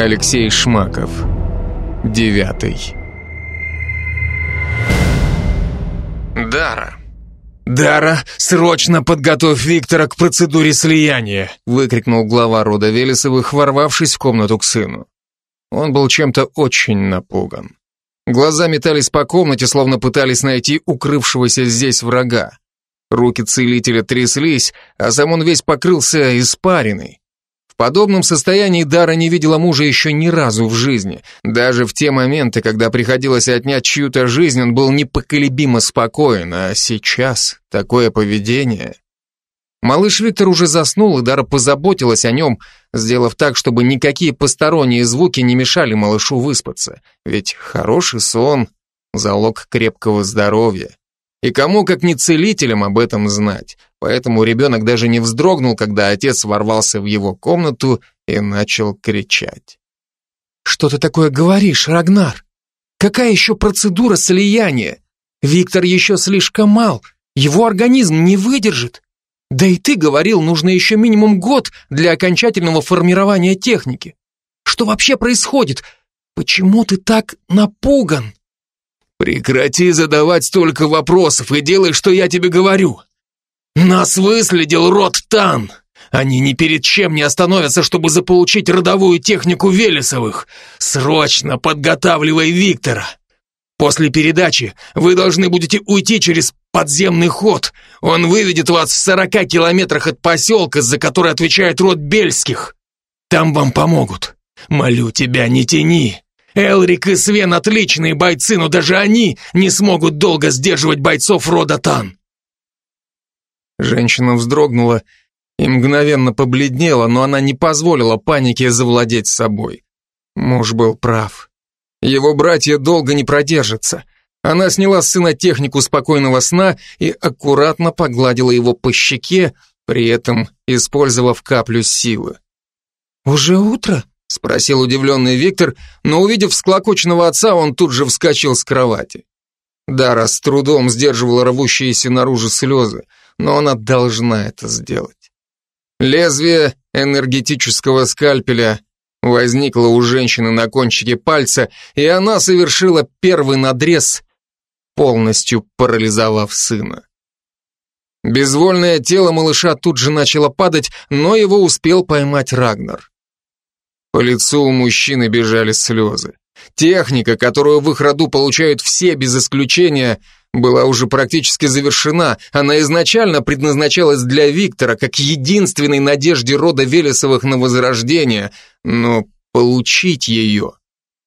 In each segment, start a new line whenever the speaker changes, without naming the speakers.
Алексей Шмаков. Девятый. Дара. «Дара, срочно подготовь Виктора к процедуре слияния!» выкрикнул глава рода Велесовых, ворвавшись в комнату к сыну. Он был чем-то очень напуган. Глаза метались по комнате, словно пытались найти укрывшегося здесь врага. Руки целителя тряслись, а сам он весь покрылся испариной подобном состоянии Дара не видела мужа еще ни разу в жизни. Даже в те моменты, когда приходилось отнять чью-то жизнь, он был непоколебимо спокоен, а сейчас такое поведение... Малыш Виктор уже заснул, и Дара позаботилась о нем, сделав так, чтобы никакие посторонние звуки не мешали малышу выспаться. Ведь хороший сон — залог крепкого здоровья. И кому, как не целителям, об этом знать. Поэтому ребенок даже не вздрогнул, когда отец ворвался в его комнату и начал кричать. «Что ты такое говоришь, Рагнар? Какая еще процедура слияния? Виктор еще слишком мал, его организм не выдержит. Да и ты говорил, нужно еще минимум год для окончательного формирования техники. Что вообще происходит? Почему ты так напуган?»
«Прекрати задавать столько вопросов и делай, что я тебе говорю. Нас выследил род Тан. Они ни перед чем не остановятся, чтобы заполучить родовую технику Велесовых. Срочно подготавливай Виктора. После передачи вы должны будете уйти через подземный ход. Он выведет вас в сорока километрах от поселка, за который отвечает род Бельских. Там вам помогут. Молю тебя, не тяни. Элрик и Свен отличные бойцы, но даже они не смогут долго сдерживать бойцов рода Тан.
Женщина вздрогнула и мгновенно побледнела, но она не позволила панике завладеть собой. Муж был прав. Его братья долго не продержатся. Она сняла с сына технику спокойного сна и аккуратно погладила его по щеке, при этом использовав каплю силы.
«Уже утро?» — спросил удивленный Виктор, но, увидев склокоченного отца, он тут же вскочил с кровати.
Дара с трудом сдерживала рвущиеся наружу слезы, но она должна это сделать. Лезвие энергетического скальпеля возникло у женщины на кончике пальца, и она совершила первый надрез, полностью парализовав сына. Безвольное тело малыша тут же начало падать, но его успел поймать Рагнар. По лицу у мужчины бежали слезы. Техника, которую в их роду получают все без исключения, была уже практически завершена. Она изначально предназначалась для Виктора как единственной надежде рода Велесовых на возрождение, но получить ее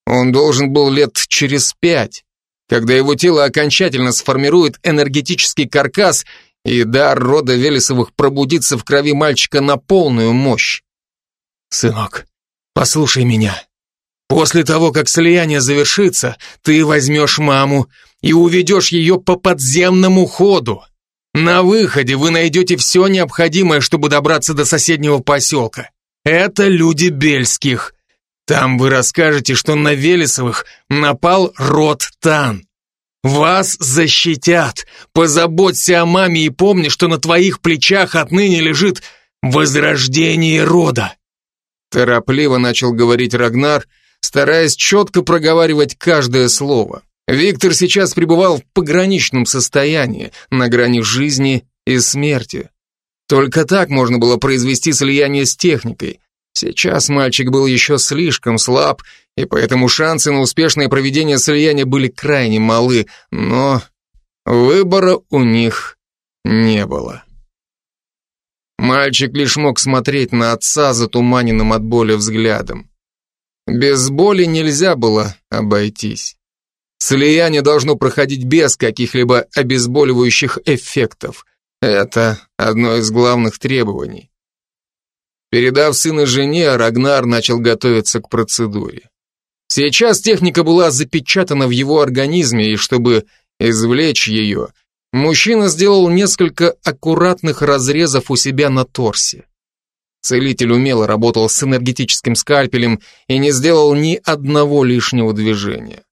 он должен был лет через пять, когда его тело окончательно сформирует энергетический каркас и дар рода Велесовых пробудится в крови мальчика на полную мощь.
«Сынок, Послушай меня. После того, как слияние завершится, ты возьмешь маму и уведешь ее по подземному ходу. На выходе вы найдете все необходимое, чтобы добраться до соседнего поселка. Это люди Бельских. Там вы расскажете, что на Велесовых напал род Тан. Вас защитят. Позаботься о маме и помни, что на твоих плечах отныне лежит возрождение рода.
Торопливо начал говорить Рагнар, стараясь четко проговаривать каждое слово. Виктор сейчас пребывал в пограничном состоянии, на грани жизни и смерти. Только так можно было произвести слияние с техникой. Сейчас мальчик был еще слишком слаб, и поэтому шансы на успешное проведение слияния были крайне малы, но выбора у них не было. Мальчик лишь мог смотреть на отца затуманенным от боли взглядом. Без боли нельзя было обойтись. Слияние должно проходить без каких-либо обезболивающих эффектов. Это одно из главных требований. Передав сына жене, Рагнар начал готовиться к процедуре. Сейчас техника была запечатана в его организме, и чтобы извлечь ее, Мужчина сделал несколько аккуратных разрезов у себя на торсе. Целитель умело работал с энергетическим скальпелем и не сделал ни одного лишнего движения.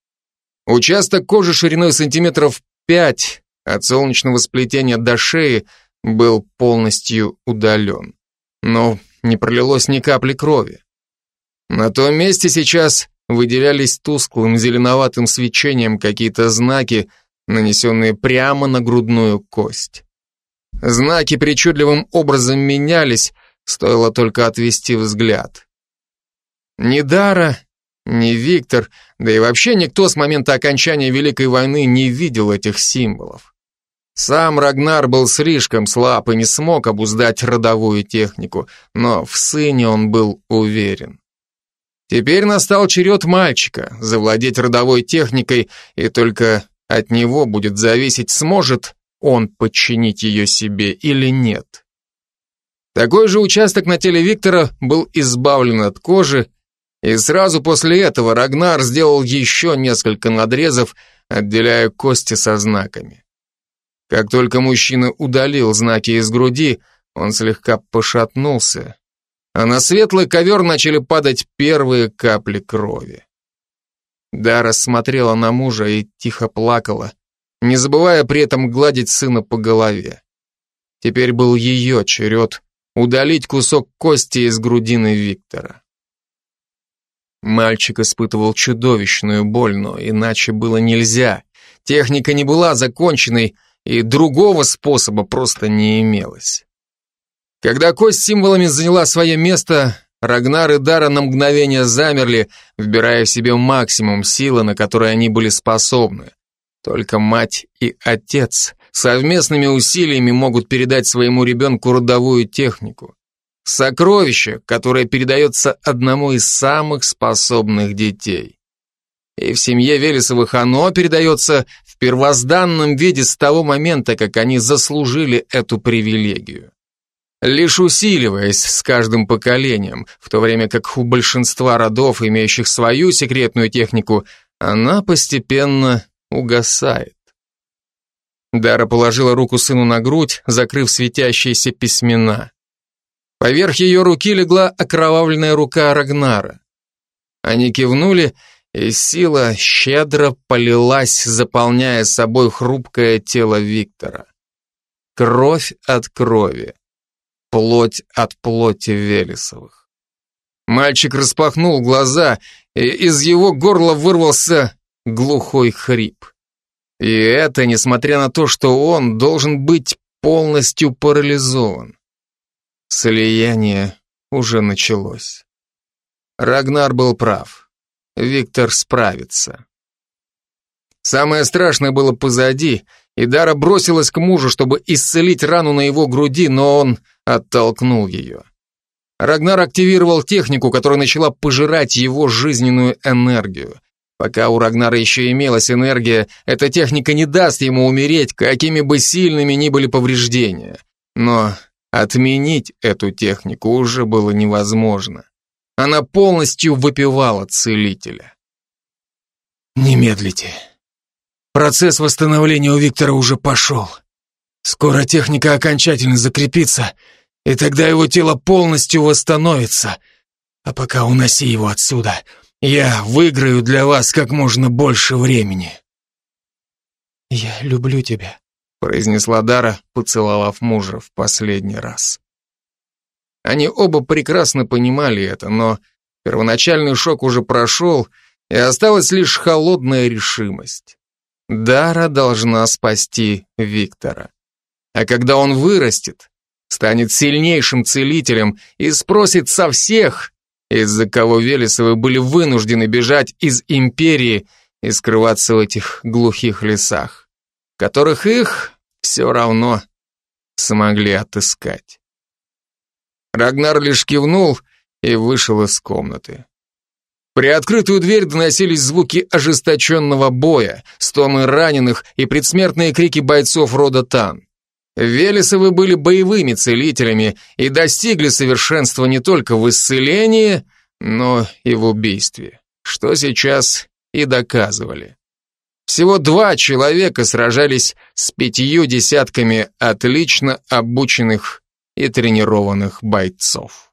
Участок кожи шириной сантиметров 5 от солнечного сплетения до шеи был полностью удален. Но не пролилось ни капли крови. На том месте сейчас выделялись тусклым зеленоватым свечением какие-то знаки, нанесенные прямо на грудную кость. Знаки причудливым образом менялись, стоило только отвести взгляд. Ни ни Виктор, да и вообще никто с момента окончания Великой войны не видел этих символов. Сам Рагнар был слишком слаб и не смог обуздать родовую технику, но в сыне он был уверен. Теперь настал черед мальчика завладеть родовой техникой, и только от него будет зависеть, сможет он подчинить ее себе или нет. Такой же участок на теле Виктора был избавлен от кожи, и сразу после этого Рагнар сделал еще несколько надрезов, отделяя кости со знаками. Как только мужчина удалил знаки из груди, он слегка пошатнулся, а на светлый ковер начали падать первые капли крови. Дара смотрела на мужа и тихо плакала, не забывая при этом гладить сына по голове. Теперь был ее черед удалить кусок кости из грудины Виктора. Мальчик испытывал чудовищную боль, но иначе было нельзя. Техника не была законченной, и другого способа просто не имелось. Когда кость символами заняла свое место, Рагнар и Дара на мгновение замерли, вбирая в себе максимум силы, на которые они были способны. Только мать и отец совместными усилиями могут передать своему ребенку родовую технику. Сокровище, которое передается одному из самых способных детей. И в семье Велесовых оно передается в первозданном виде с того момента, как они заслужили эту привилегию. Лишь усиливаясь с каждым поколением, в то время как у большинства родов, имеющих свою секретную технику, она постепенно угасает. Дара положила руку сыну на грудь, закрыв светящиеся письмена. Поверх ее руки легла окровавленная рука Рагнара. Они кивнули, и сила щедро полилась, заполняя собой хрупкое тело Виктора. Кровь от крови, плоть от плоти Велесовых. Мальчик распахнул глаза, и из его горла вырвался глухой хрип. И это несмотря на то, что он должен быть полностью парализован. Слияние уже началось. Рагнар был прав. Виктор справится. Самое страшное было позади, и Дара бросилась к мужу, чтобы исцелить рану на его груди, но он оттолкнул ее. Рагнар активировал технику, которая начала пожирать его жизненную энергию. Пока у Рагнара еще имелась энергия, эта техника не даст ему умереть, какими бы сильными ни были повреждения. Но отменить эту технику уже было невозможно. Она полностью выпивала целителя.
«Не медлите. Процесс восстановления у Виктора уже пошел. Скоро техника окончательно закрепится, и тогда его тело полностью восстановится. А пока уноси его отсюда. Я выиграю для вас как можно больше времени.
Я люблю тебя,
произнесла Дара, поцеловав мужа в последний раз. Они оба прекрасно понимали это, но первоначальный шок уже прошел, и осталась лишь холодная решимость. Дара должна спасти Виктора. А когда он вырастет, станет сильнейшим целителем и спросит со всех, из-за кого Велесовы были вынуждены бежать из империи и скрываться в этих глухих лесах, которых их все равно смогли отыскать. Рагнар лишь кивнул и вышел из комнаты. При открытую дверь доносились звуки ожесточенного боя, стоны раненых и предсмертные крики бойцов рода Тан. Велесовы были боевыми целителями и достигли совершенства не только в исцелении, но и в убийстве, что сейчас и доказывали. Всего два человека сражались с пятью десятками отлично обученных и тренированных бойцов.